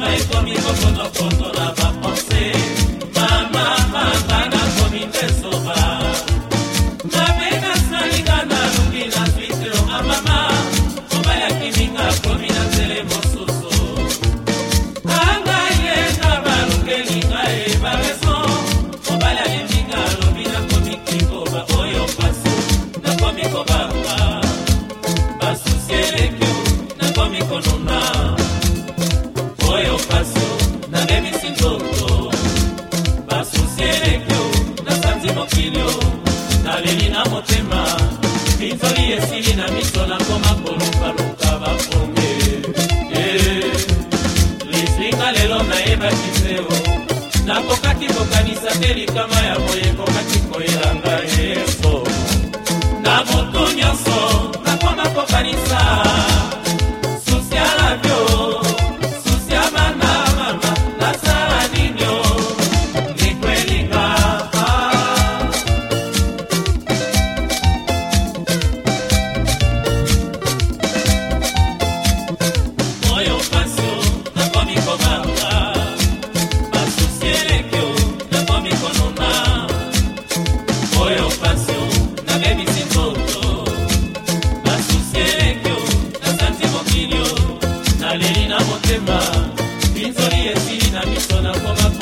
¡No es tu cuando lo pongo la va! on. motema binzoli esili na miso nakoma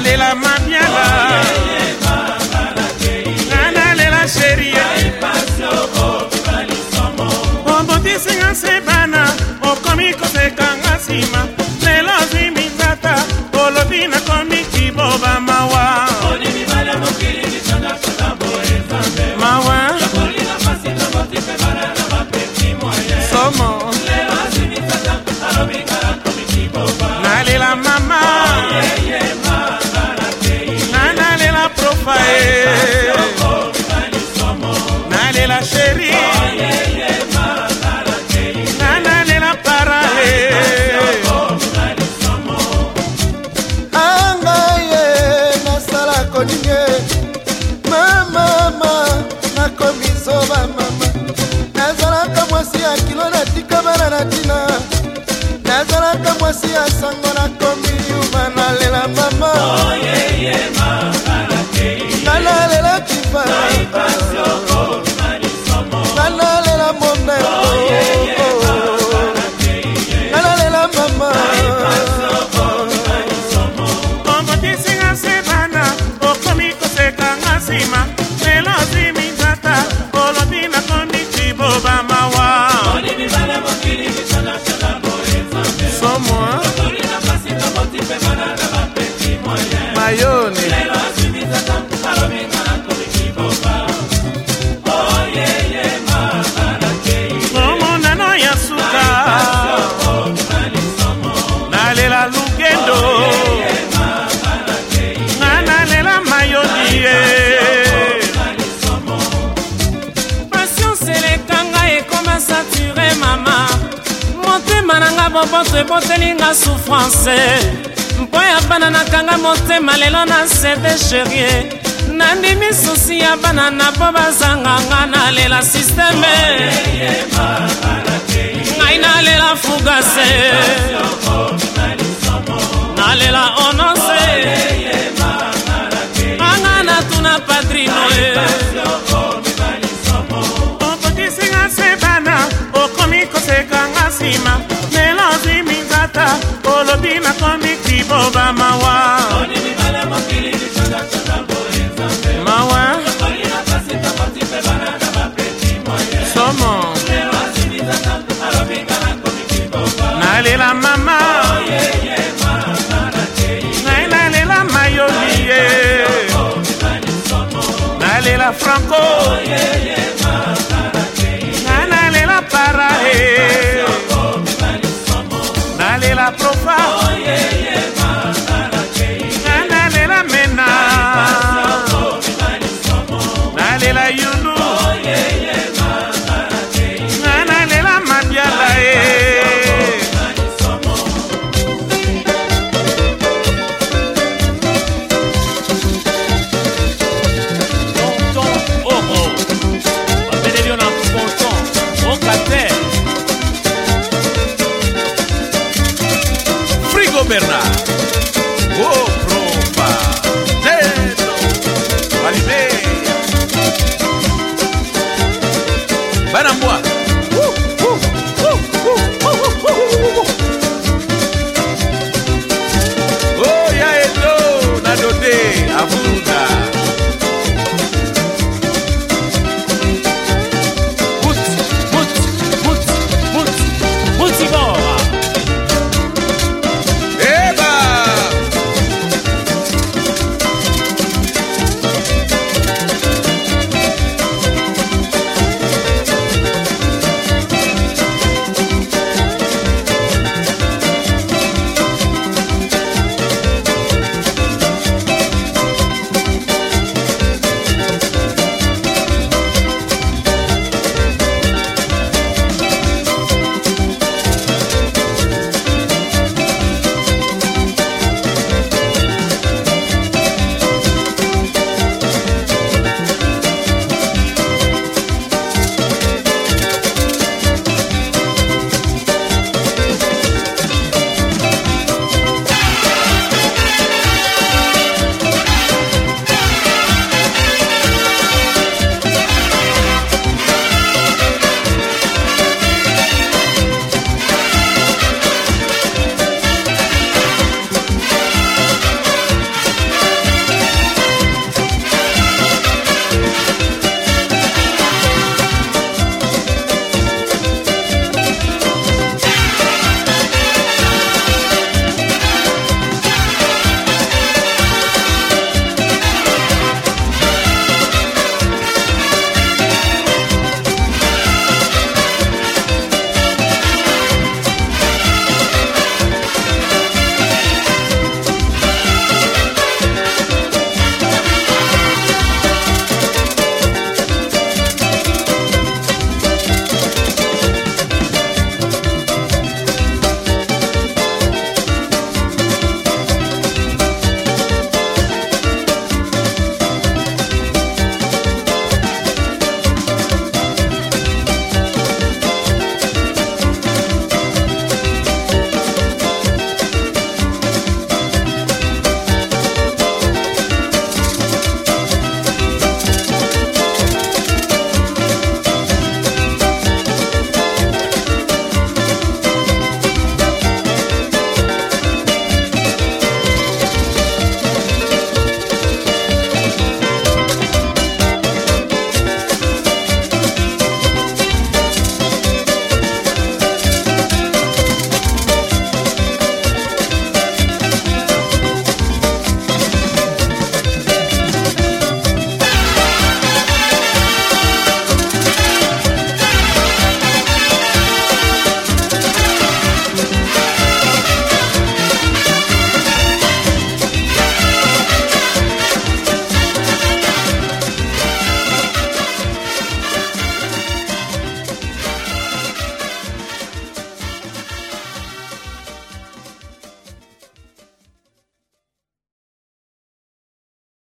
nalela mabiala nanalela sherie obotisinga se bana okomi kosekanga nsima mpasi ya sango na ko bana na nga boboto eboteli nga souffrance mpo ya bana nakanga motema lelo na sede sherie nandimi susi ya bana na mpo bazanga nga nalela sisteme ngai nalela fugase kaka olobi makomi kiboba mawa mawa somo nalela mama ngai nalela mayoli ye nalela franco ngai nalela para e provar